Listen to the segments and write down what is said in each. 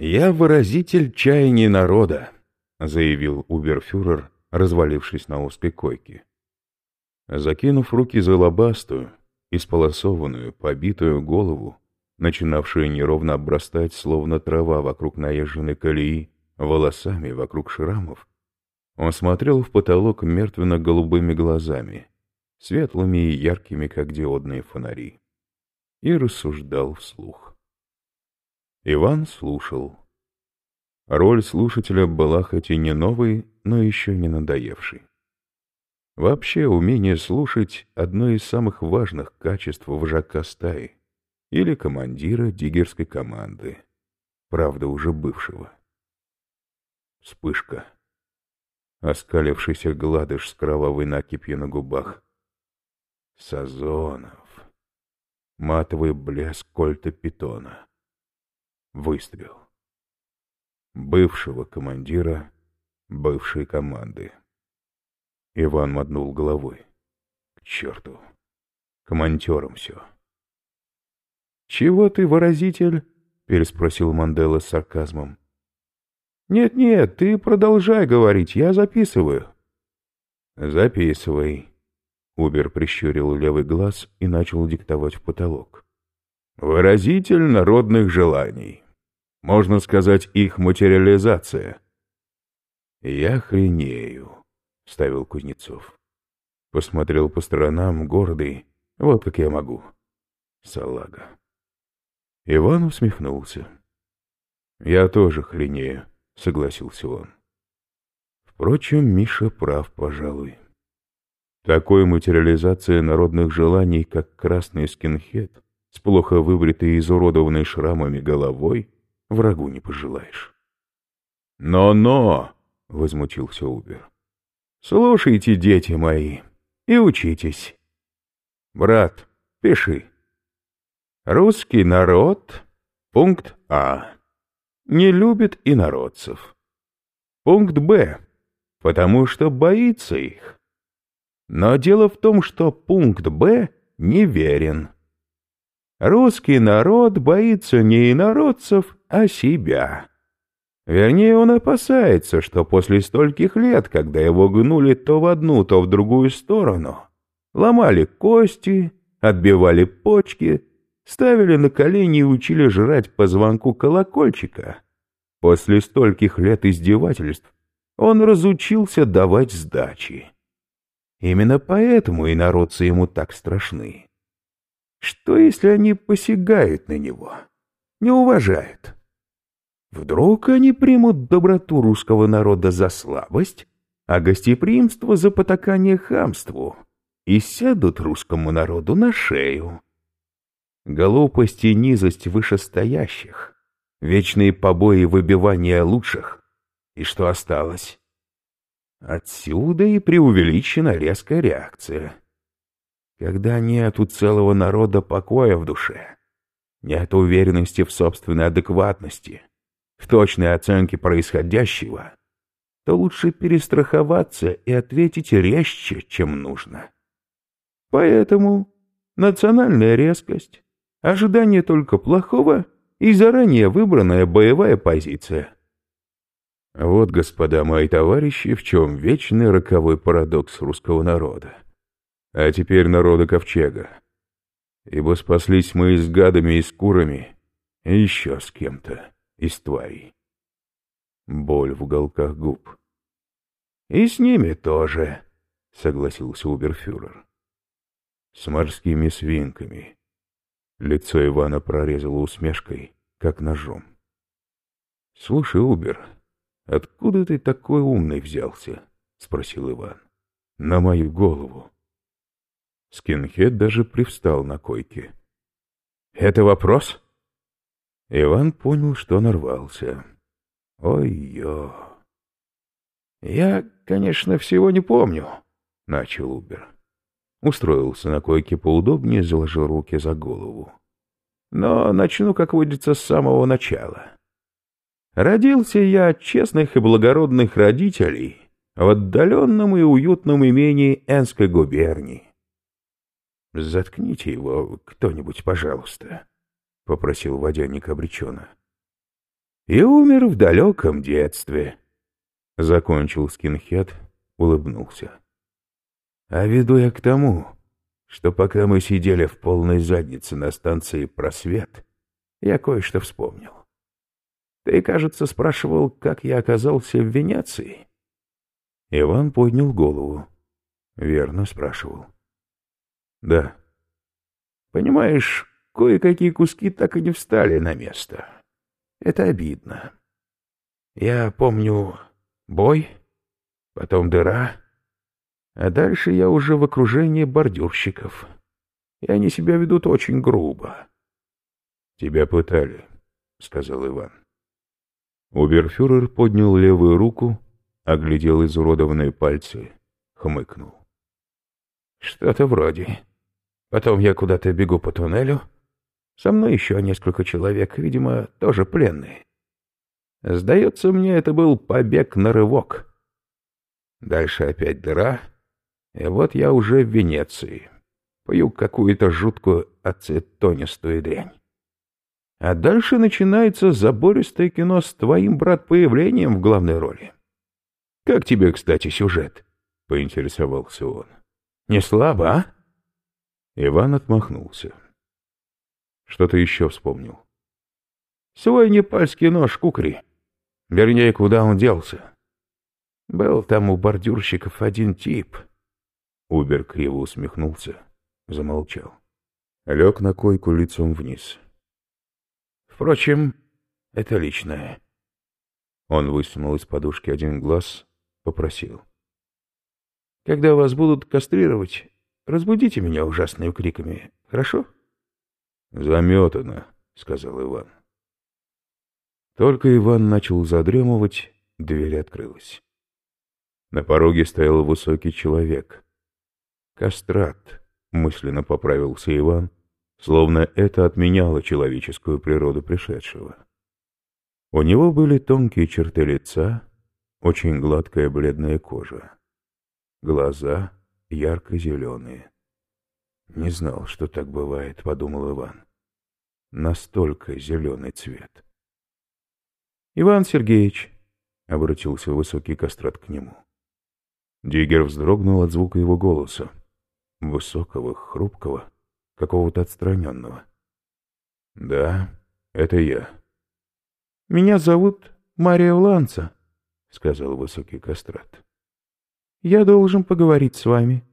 «Я выразитель чаяний народа», — заявил уберфюрер, развалившись на узкой койке. Закинув руки за лобастую, исполосованную, побитую голову, начинавшую неровно обрастать, словно трава вокруг наезженной колеи, волосами вокруг шрамов, он смотрел в потолок мертвенно-голубыми глазами, светлыми и яркими, как диодные фонари, и рассуждал вслух. Иван слушал. Роль слушателя была хоть и не новой, но еще не надоевшей. Вообще, умение слушать — одно из самых важных качеств вожака стаи или командира диггерской команды, правда, уже бывшего. Вспышка. Оскалившийся гладыш с кровавой накипью на губах. Сазонов. Матовый блеск кольта питона. Выстрел. Бывшего командира бывшей команды. Иван мотнул головой. К черту. Комантером все. «Чего ты, выразитель?» — переспросил Мандела с сарказмом. «Нет-нет, ты продолжай говорить, я записываю». «Записывай». Убер прищурил левый глаз и начал диктовать в потолок. «Выразитель народных желаний» можно сказать, их материализация. «Я хренею», — ставил Кузнецов. Посмотрел по сторонам, гордый, вот как я могу. Салага. Иван усмехнулся. «Я тоже хренею», — согласился он. Впрочем, Миша прав, пожалуй. Такой материализация народных желаний, как красный скинхед, с плохо выбритой и изуродованной шрамами головой, врагу не пожелаешь. «Но-но!» — возмутился Убер. «Слушайте, дети мои, и учитесь. Брат, пиши. Русский народ, пункт А, не любит инородцев. Пункт Б, потому что боится их. Но дело в том, что пункт Б неверен. Русский народ боится не инородцев, а себя. Вернее, он опасается, что после стольких лет, когда его гнули то в одну, то в другую сторону, ломали кости, отбивали почки, ставили на колени и учили жрать по звонку колокольчика, после стольких лет издевательств он разучился давать сдачи. Именно поэтому и народцы ему так страшны. Что, если они посягают на него, не уважают? Вдруг они примут доброту русского народа за слабость, а гостеприимство за потакание хамству и сядут русскому народу на шею. Глупость и низость вышестоящих, вечные побои и выбивания лучших. И что осталось? Отсюда и преувеличена резкая реакция. Когда нет у целого народа покоя в душе, нет уверенности в собственной адекватности, в точной оценке происходящего, то лучше перестраховаться и ответить резче, чем нужно. Поэтому национальная резкость, ожидание только плохого и заранее выбранная боевая позиция. Вот, господа мои товарищи, в чем вечный роковой парадокс русского народа. А теперь народа ковчега. Ибо спаслись мы с гадами, и с курами, и еще с кем-то из тварей. Боль в уголках губ. «И с ними тоже», — согласился Уберфюрер. «С морскими свинками». Лицо Ивана прорезало усмешкой, как ножом. «Слушай, Убер, откуда ты такой умный взялся?» — спросил Иван. «На мою голову». Скинхед даже привстал на койке. «Это вопрос?» Иван понял, что нарвался. «Ой-ё!» «Я, конечно, всего не помню», — начал Убер. Устроился на койке поудобнее, заложил руки за голову. «Но начну, как водится, с самого начала. Родился я от честных и благородных родителей в отдаленном и уютном имении Энской губернии. «Заткните его кто-нибудь, пожалуйста», — попросил водяник обреченно. и умер в далеком детстве. Закончил скинхед, улыбнулся. А веду я к тому, что пока мы сидели в полной заднице на станции «Просвет», я кое-что вспомнил. Ты, кажется, спрашивал, как я оказался в Венеции? Иван поднял голову. Верно спрашивал. Да. Понимаешь, кое-какие куски так и не встали на место. Это обидно. Я помню бой, потом дыра, а дальше я уже в окружении бордюрщиков. И они себя ведут очень грубо. — Тебя пытали, — сказал Иван. Уберфюрер поднял левую руку, оглядел изуродованные пальцы, хмыкнул. — Что-то вроде. Потом я куда-то бегу по туннелю. Со мной еще несколько человек, видимо, тоже пленные. Сдается мне, это был побег на рывок. Дальше опять дыра, и вот я уже в Венеции. Пою какую-то жуткую ацетонистую дрянь. А дальше начинается забористое кино с твоим, брат, появлением в главной роли. Как тебе, кстати, сюжет? — поинтересовался он. — Не слабо, а? Иван отмахнулся. Что-то еще вспомнил. Свой непальский нож кукри. Вернее, куда он делся. Был там у бордюрщиков один тип. Убер криво усмехнулся, замолчал. Лег на койку лицом вниз. Впрочем, это личное. Он высунул из подушки один глаз, попросил. Когда вас будут кастрировать, разбудите меня ужасными криками, хорошо? Заметано, сказал Иван. Только Иван начал задремывать, дверь открылась. На пороге стоял высокий человек. Кастрат, мысленно поправился Иван, словно это отменяло человеческую природу пришедшего. У него были тонкие черты лица, очень гладкая бледная кожа. Глаза ярко-зеленые. «Не знал, что так бывает», — подумал Иван. «Настолько зеленый цвет». «Иван Сергеевич», — обратился высокий кастрат к нему. Диггер вздрогнул от звука его голоса. Высокого, хрупкого, какого-то отстраненного. «Да, это я». «Меня зовут Мария Уланца», — сказал высокий кастрат. «Я должен поговорить с вами».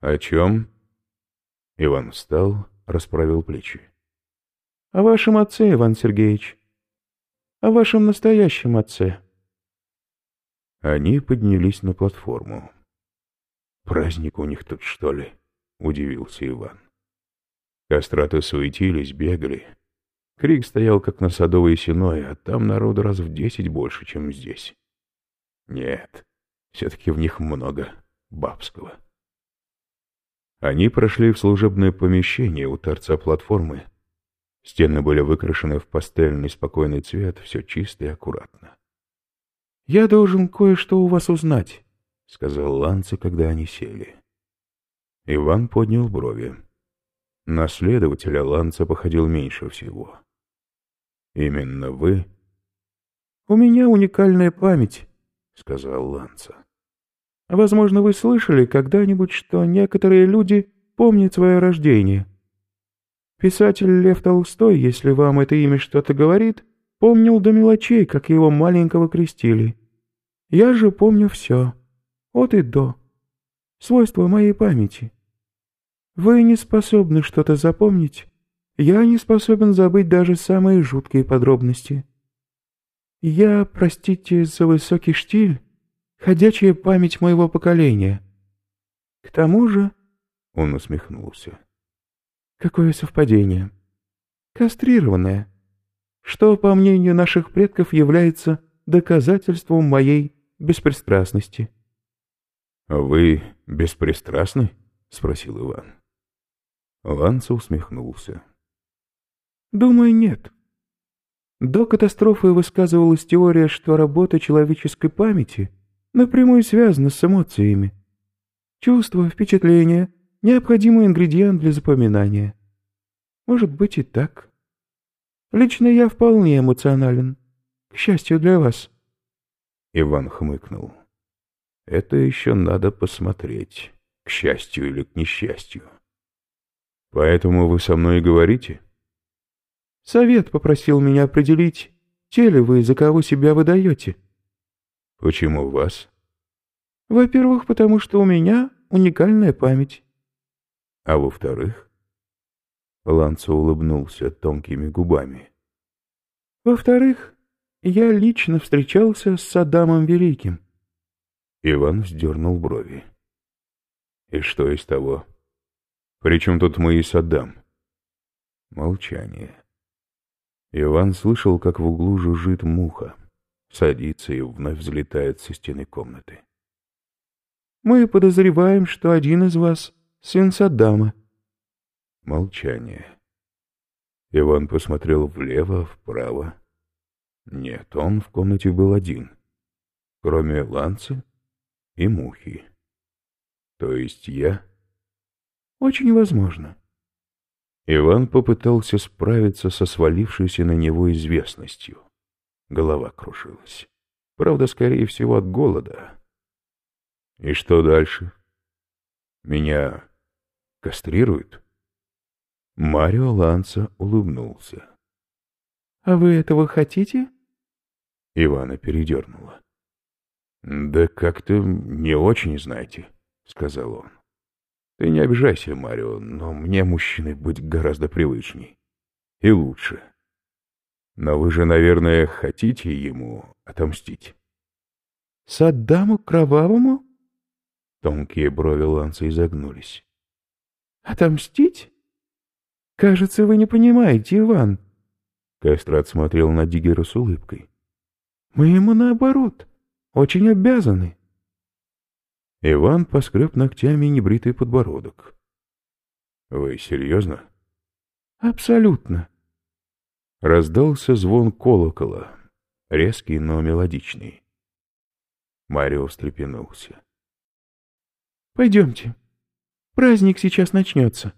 «О чем?» Иван встал, расправил плечи. «О вашем отце, Иван Сергеевич. О вашем настоящем отце». Они поднялись на платформу. «Праздник у них тут, что ли?» — удивился Иван. Кастраты суетились, бегали. Крик стоял, как на Садовой Сеной, а там народу раз в десять больше, чем здесь. Нет, все-таки в них много бабского. Они прошли в служебное помещение у торца платформы. Стены были выкрашены в пастельный спокойный цвет, все чисто и аккуратно. — Я должен кое-что у вас узнать, — сказал Ланце, когда они сели. Иван поднял брови. На следователя Ланца походил меньше всего. «Именно вы?» «У меня уникальная память», — сказал Ланца. «Возможно, вы слышали когда-нибудь, что некоторые люди помнят свое рождение. Писатель Лев Толстой, если вам это имя что-то говорит, помнил до мелочей, как его маленького крестили. Я же помню все, от и до. Свойство моей памяти. Вы не способны что-то запомнить. Я не способен забыть даже самые жуткие подробности. Я, простите за высокий штиль, ходячая память моего поколения. К тому же... Он усмехнулся. Какое совпадение. Кастрированное. Что, по мнению наших предков, является доказательством моей беспристрастности. — Вы беспристрастны? — спросил Иван. Ланца усмехнулся. «Думаю, нет. До катастрофы высказывалась теория, что работа человеческой памяти напрямую связана с эмоциями. Чувства, впечатления — необходимый ингредиент для запоминания. Может быть и так. Лично я вполне эмоционален, к счастью для вас. Иван хмыкнул. Это еще надо посмотреть, к счастью или к несчастью. Поэтому вы со мной и говорите? Совет попросил меня определить, те ли вы, за кого себя выдаете. Почему вас? Во-первых, потому что у меня уникальная память. А во-вторых? Ланцо улыбнулся тонкими губами. Во-вторых, я лично встречался с Саддамом Великим. Иван вздернул брови. И что из того? Причем тут мы и Саддам? Молчание. Иван слышал, как в углу жужжит муха, садится и вновь взлетает со стены комнаты. Мы подозреваем, что один из вас — сын Саддама. Молчание. Иван посмотрел влево, вправо. Нет, он в комнате был один, кроме Ланца и Мухи. То есть я? Очень возможно. Иван попытался справиться со свалившейся на него известностью. Голова кружилась. Правда, скорее всего, от голода. И что дальше? Меня кастрируют? Марио Ланца улыбнулся. — А вы этого хотите? Ивана передернула. — Да как-то не очень, знаете, — сказал он. — Ты не обижайся, Марио, но мне мужчиной быть гораздо привычней. И лучше. Но вы же, наверное, хотите ему отомстить. — Саддаму Кровавому? Тонкие брови Ланца изогнулись. «Отомстить? Кажется, вы не понимаете, Иван». Кастрат смотрел на Диггера с улыбкой. «Мы ему наоборот, очень обязаны». Иван поскреб ногтями небритый подбородок. «Вы серьезно?» «Абсолютно». Раздался звон колокола, резкий, но мелодичный. Марио встрепенулся. Пойдемте. Праздник сейчас начнется.